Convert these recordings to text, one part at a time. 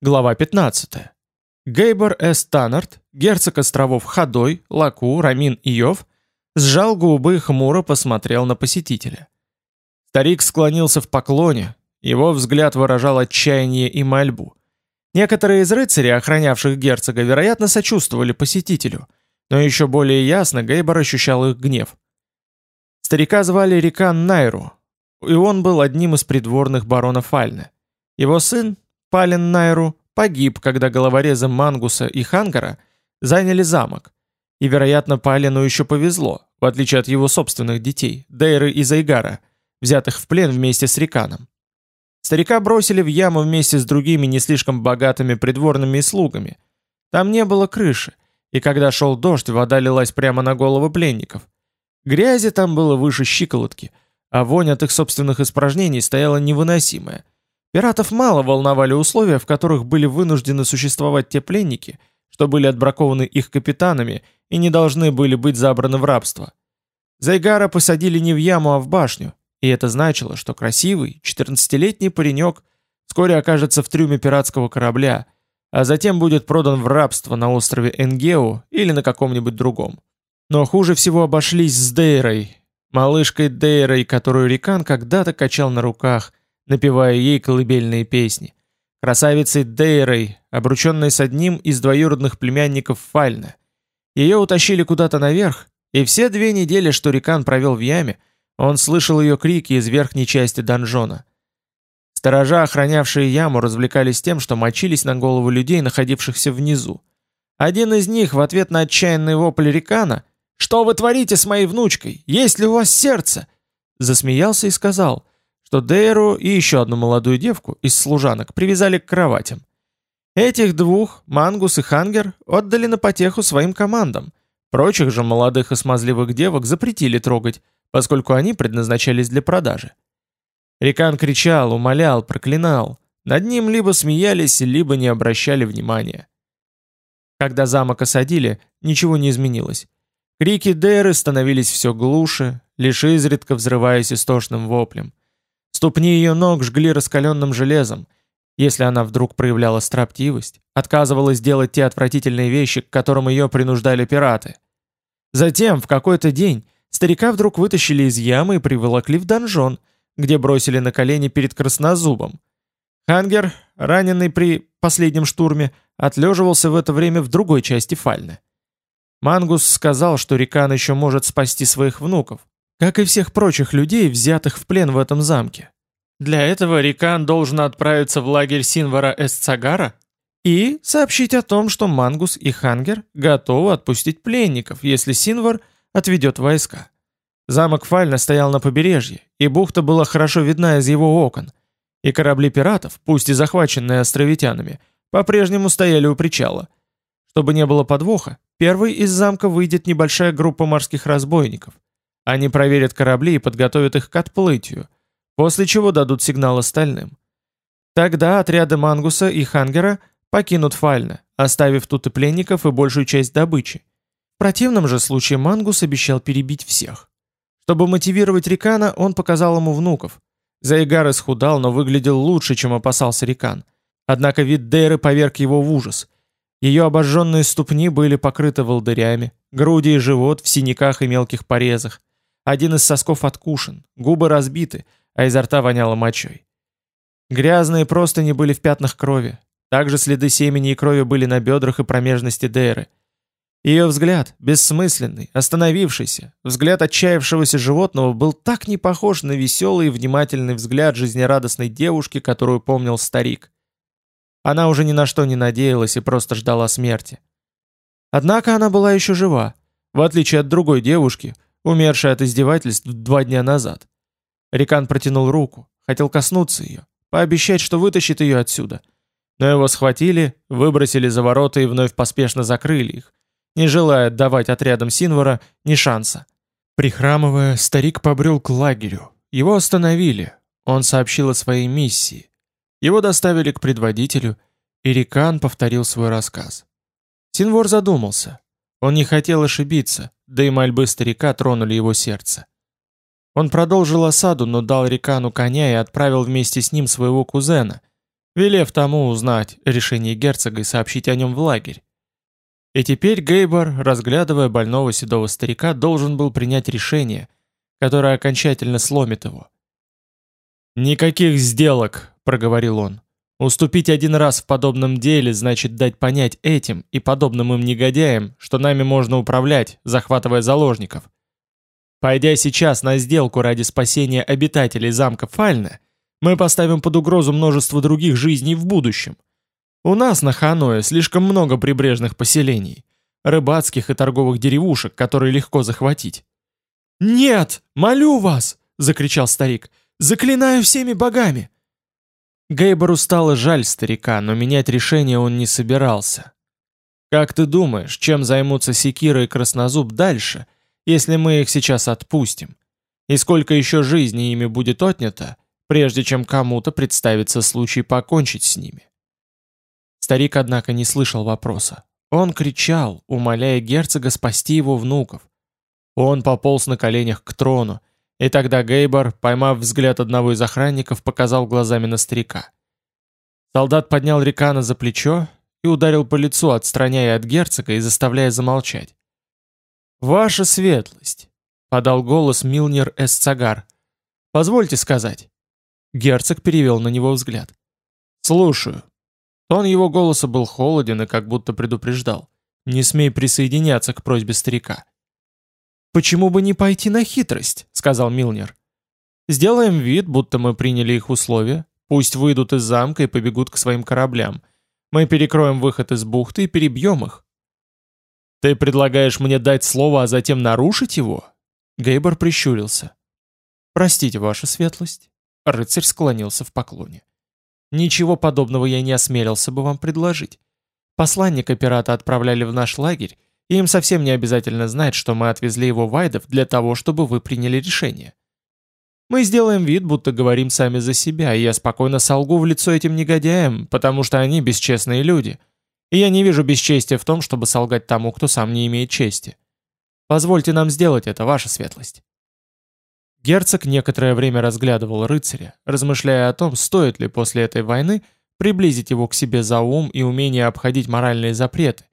Глава 15. Гейбор С. Таннард, герцог островов Хадой, Лаку, Рамин и Йов, сжал губы и хмуро посмотрел на посетителя. Старик склонился в поклоне, его взгляд выражал отчаяние и мольбу. Некоторые из рыцарей, охранявших герцога, вероятно, сочувствовали посетителю, но еще более ясно Гейбор ощущал их гнев. Старика звали Рикан Найру, и он был одним из придворных баронов Альны. Его сын, Пален Найру погиб, когда головорезы Мангуса и Хангара заняли замок. И, вероятно, Палену еще повезло, в отличие от его собственных детей, Дейры и Зайгара, взятых в плен вместе с Риканом. Старика бросили в яму вместе с другими не слишком богатыми придворными слугами. Там не было крыши, и когда шел дождь, вода лилась прямо на головы пленников. Грязи там было выше щиколотки, а вонь от их собственных испражнений стояла невыносимая – Пиратов мало волновали условия, в которых были вынуждены существовать те пленники, что были отбракованы их капитанами и не должны были быть забраны в рабство. Зайгара посадили не в яму, а в башню, и это значило, что красивый, 14-летний паренек вскоре окажется в трюме пиратского корабля, а затем будет продан в рабство на острове Энгеу или на каком-нибудь другом. Но хуже всего обошлись с Дейрой, малышкой Дейрой, которую Рикан когда-то качал на руках, напевая ей колыбельные песни. Красавицей Дейрой, обрученной с одним из двоюродных племянников Фальна. Ее утащили куда-то наверх, и все две недели, что Рикан провел в яме, он слышал ее крики из верхней части донжона. Сторожа, охранявшие яму, развлекались тем, что мочились на голову людей, находившихся внизу. Один из них в ответ на отчаянный вопль Рикана «Что вы творите с моей внучкой? Есть ли у вас сердце?» засмеялся и сказал что Дейру и еще одну молодую девку из служанок привязали к кроватям. Этих двух, Мангус и Хангер, отдали на потеху своим командам. Прочих же молодых и смазливых девок запретили трогать, поскольку они предназначались для продажи. Рикан кричал, умолял, проклинал. Над ним либо смеялись, либо не обращали внимания. Когда замок осадили, ничего не изменилось. Крики Дейры становились все глуше, лишь изредка взрываясь истошным воплем. Ступни ее ног жгли раскаленным железом, если она вдруг проявляла строптивость, отказывалась делать те отвратительные вещи, к которым ее принуждали пираты. Затем, в какой-то день, старика вдруг вытащили из ямы и приволокли в донжон, где бросили на колени перед краснозубом. Хангер, раненый при последнем штурме, отлеживался в это время в другой части Фальны. Мангус сказал, что Рикан еще может спасти своих внуков, как и всех прочих людей, взятых в плен в этом замке. Для этого Рикан должен отправиться в лагерь Синвара Эсцагара и сообщить о том, что Мангус и Хангер готовы отпустить пленников, если Синвар отведет войска. Замок Фальна стоял на побережье, и бухта была хорошо видна из его окон, и корабли пиратов, пусть и захваченные островитянами, по-прежнему стояли у причала. Чтобы не было подвоха, первый из замка выйдет небольшая группа морских разбойников – они проверят корабли и подготовят их к отплытию, после чего дадут сигнал остальным. Тогда отряды Мангуса и Хангера покинут Фальна, оставив тут и пленников и большую часть добычи. В противном же случае Мангус обещал перебить всех. Чтобы мотивировать Рикана, он показал ему внуков. Зайгар исхудал, но выглядел лучше, чем опасался Рикан. Однако вид Дейры поверг его в ужас. Ее обожженные ступни были покрыты волдырями, груди и живот в синяках и мелких порезах. Один из сосков откушен, губы разбиты, а изо рта воняло мочой. Грязные простыни были в пятнах крови. Также следы семени и крови были на бедрах и промежности Дейры. Ее взгляд, бессмысленный, остановившийся, взгляд отчаявшегося животного был так не похож на веселый и внимательный взгляд жизнерадостной девушки, которую помнил старик. Она уже ни на что не надеялась и просто ждала смерти. Однако она была еще жива, в отличие от другой девушки — умершая от издевательств два дня назад. Рикан протянул руку, хотел коснуться ее, пообещать, что вытащит ее отсюда. Но его схватили, выбросили за ворота и вновь поспешно закрыли их, не желая давать отрядам Синвара ни шанса. Прихрамывая, старик побрел к лагерю. Его остановили. Он сообщил о своей миссии. Его доставили к предводителю, и Рикан повторил свой рассказ. Синвор задумался. Он не хотел ошибиться, да и мольбы старика тронули его сердце. Он продолжил осаду, но дал Рикану коня и отправил вместе с ним своего кузена, велев тому узнать решение герцога и сообщить о нем в лагерь. И теперь Гейбор, разглядывая больного седого старика, должен был принять решение, которое окончательно сломит его. «Никаких сделок», — проговорил он. «Уступить один раз в подобном деле значит дать понять этим и подобным им негодяям, что нами можно управлять, захватывая заложников. Пойдя сейчас на сделку ради спасения обитателей замка Фальна, мы поставим под угрозу множество других жизней в будущем. У нас на Ханое слишком много прибрежных поселений, рыбацких и торговых деревушек, которые легко захватить. «Нет, молю вас!» — закричал старик. «Заклинаю всеми богами!» Гейбору стало жаль старика, но менять решение он не собирался. «Как ты думаешь, чем займутся Секира и Краснозуб дальше, если мы их сейчас отпустим? И сколько еще жизни ими будет отнято, прежде чем кому-то представится случай покончить с ними?» Старик, однако, не слышал вопроса. Он кричал, умоляя герцога спасти его внуков. Он пополз на коленях к трону, и тогда Гейбор, поймав взгляд одного из охранников, показал глазами на старика. Солдат поднял Рикана за плечо и ударил по лицу, отстраняя от герцога и заставляя замолчать. «Ваша светлость», — подал голос Милнер Эсцагар. «Позвольте сказать». Герцог перевел на него взгляд. «Слушаю», Тон его голоса был холоден и как будто предупреждал. «Не смей присоединяться к просьбе старика». «Почему бы не пойти на хитрость?» — сказал Милнер. «Сделаем вид, будто мы приняли их условия. Пусть выйдут из замка и побегут к своим кораблям. Мы перекроем выход из бухты и перебьем их». «Ты предлагаешь мне дать слово, а затем нарушить его?» Гейбор прищурился. «Простите, ваша светлость». Рыцарь склонился в поклоне. Ничего подобного я не осмелился бы вам предложить. Посланника пирата отправляли в наш лагерь, им совсем не обязательно знать, что мы отвезли его в Айдов для того, чтобы вы приняли решение. Мы сделаем вид, будто говорим сами за себя, и я спокойно солгу в лицо этим негодяям, потому что они бесчестные люди. И я не вижу бесчестия в том, чтобы солгать тому, кто сам не имеет чести. Позвольте нам сделать это, ваша светлость. Герцог некоторое время разглядывал рыцаря, размышляя о том, стоит ли после этой войны приблизить его к себе за ум и умение обходить моральные запреты,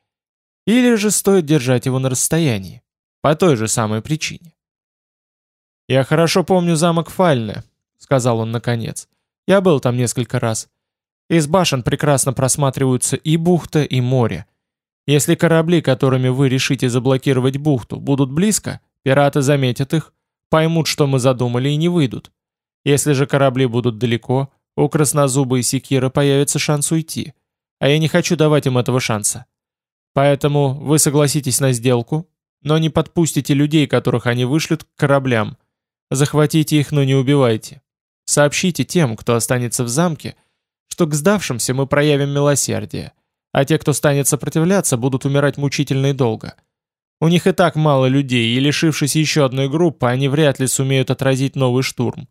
или же стоит держать его на расстоянии, по той же самой причине. «Я хорошо помню замок Фальне», — сказал он наконец. «Я был там несколько раз. Из башен прекрасно просматриваются и бухта, и море. Если корабли, которыми вы решите заблокировать бухту, будут близко, пираты заметят их, поймут, что мы задумали, и не выйдут. Если же корабли будут далеко, у Краснозуба и Секира появится шанс уйти. А я не хочу давать им этого шанса. Поэтому вы согласитесь на сделку, но не подпустите людей, которых они вышлют, к кораблям. Захватите их, но не убивайте. Сообщите тем, кто останется в замке, что к сдавшимся мы проявим милосердие, а те, кто станет сопротивляться, будут умирать мучительно и долго. У них и так мало людей, и лишившись еще одной группы, они вряд ли сумеют отразить новый штурм.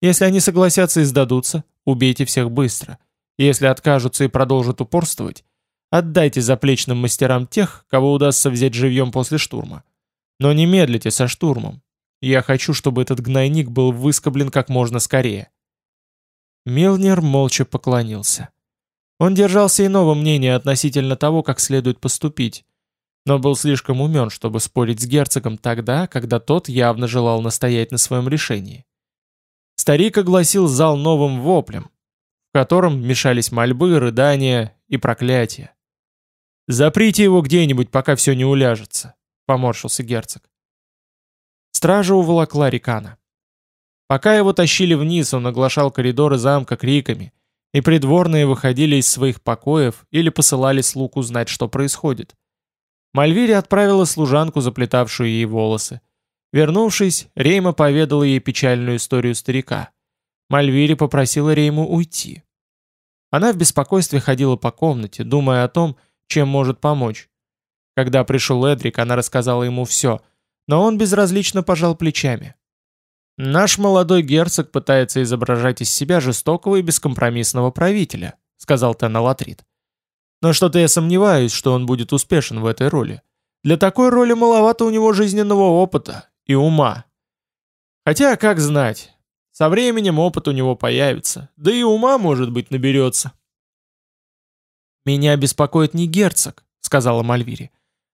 Если они согласятся и сдадутся, убейте всех быстро. Если откажутся и продолжат упорствовать, отдайте заплечным мастерам тех, кого удастся взять живьем после штурма. Но не медлите со штурмом. Я хочу, чтобы этот гнойник был выскоблен как можно скорее. Милнер молча поклонился. Он держался иного мнения относительно того, как следует поступить, но был слишком умен, чтобы спорить с герцогом тогда, когда тот явно желал настоять на своем решении. Старик огласил зал новым воплем, в котором мешались мольбы, рыдания и проклятия. «Заприте его где-нибудь, пока все не уляжется», — поморщился герцог. Стража уволокла Рикана. Пока его тащили вниз, он оглашал коридоры замка криками, и придворные выходили из своих покоев или посылали слуг узнать, что происходит. Мальвири отправила служанку, заплетавшую ей волосы. Вернувшись, Рейма поведала ей печальную историю старика. Мальвири попросила Рейму уйти. Она в беспокойстве ходила по комнате, думая о том, чем может помочь. Когда пришел Эдрик, она рассказала ему все, но он безразлично пожал плечами. «Наш молодой герцог пытается изображать из себя жестокого и бескомпромиссного правителя», сказал Теннелатрит. Но что-то я сомневаюсь, что он будет успешен в этой роли. Для такой роли маловато у него жизненного опыта и ума. Хотя, как знать, со временем опыт у него появится, да и ума, может быть, наберется. «Меня беспокоит не герцог», — сказала Мальвири,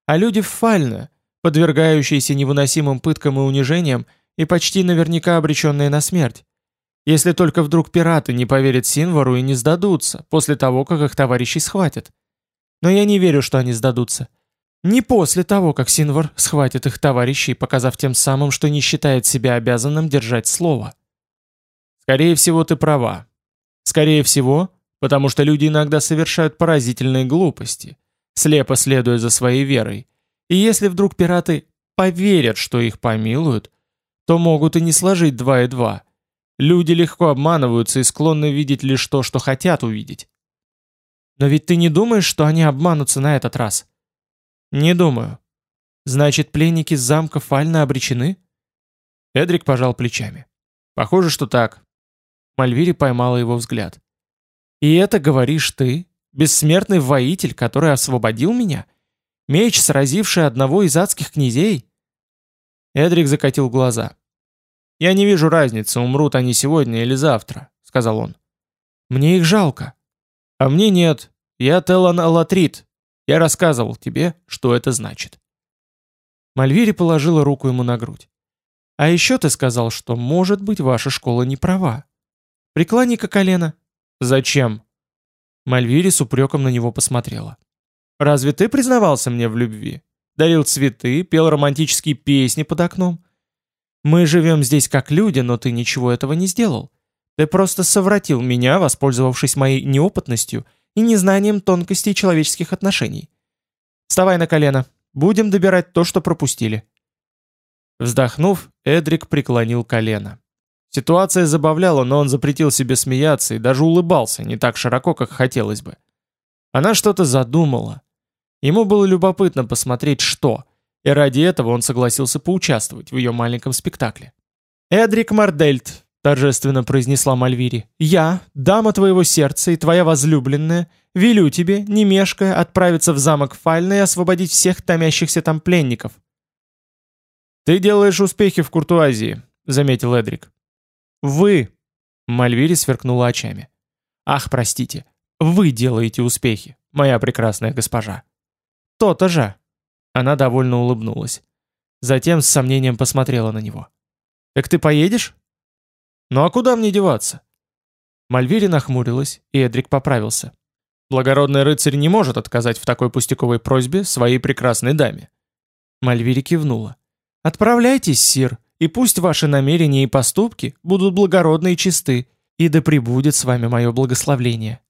«а люди в Фальне, подвергающиеся невыносимым пыткам и унижениям и почти наверняка обреченные на смерть. Если только вдруг пираты не поверят Синвару и не сдадутся, после того, как их товарищи схватят. Но я не верю, что они сдадутся. Не после того, как Синвар схватит их товарищей, показав тем самым, что не считает себя обязанным держать слово. Скорее всего, ты права. Скорее всего, потому что люди иногда совершают поразительные глупости, слепо следуя за своей верой. И если вдруг пираты поверят, что их помилуют, то могут и не сложить два и два. Люди легко обманываются и склонны видеть лишь то, что хотят увидеть. Но ведь ты не думаешь, что они обманутся на этот раз? Не думаю. Значит, пленники с замка Фальна обречены? Эдрик пожал плечами. Похоже, что так. Мальвири поймала его взгляд. И это говоришь ты, бессмертный воитель, который освободил меня? Меч, сразивший одного из адских князей? Эдрик закатил глаза. «Я не вижу разницы, умрут они сегодня или завтра», — сказал он. «Мне их жалко». «А мне нет. Я Телан Алатрит. Я рассказывал тебе, что это значит». Мальвири положила руку ему на грудь. «А еще ты сказал, что, может быть, ваша школа не права. Преклони-ка колено». «Зачем?» Мальвири с упреком на него посмотрела. «Разве ты признавался мне в любви? Дарил цветы, пел романтические песни под окном? Мы живем здесь как люди, но ты ничего этого не сделал. Ты просто совратил меня, воспользовавшись моей неопытностью и незнанием тонкостей человеческих отношений. Вставай на колено. Будем добирать то, что пропустили». Вздохнув, Эдрик преклонил колено. Ситуация забавляла, но он запретил себе смеяться и даже улыбался, не так широко, как хотелось бы. Она что-то задумала. Ему было любопытно посмотреть, что, и ради этого он согласился поучаствовать в ее маленьком спектакле. «Эдрик Мардельт», — торжественно произнесла Мальвири, — «я, дама твоего сердца и твоя возлюбленная, велю тебе, не мешкая, отправиться в замок Фальна и освободить всех томящихся там пленников». «Ты делаешь успехи в Куртуазии», — заметил Эдрик. «Вы», — Мальвири сверкнула очами. «Ах, простите, вы делаете успехи, моя прекрасная госпожа». «То-то же», она довольно улыбнулась. Затем с сомнением посмотрела на него. «Так ты поедешь?» «Ну а куда мне деваться?» Мальвири нахмурилась, и Эдрик поправился. «Благородный рыцарь не может отказать в такой пустяковой просьбе своей прекрасной даме». Мальвири кивнула. «Отправляйтесь, сир, и пусть ваши намерения и поступки будут благородны и чисты, и да пребудет с вами мое благословление».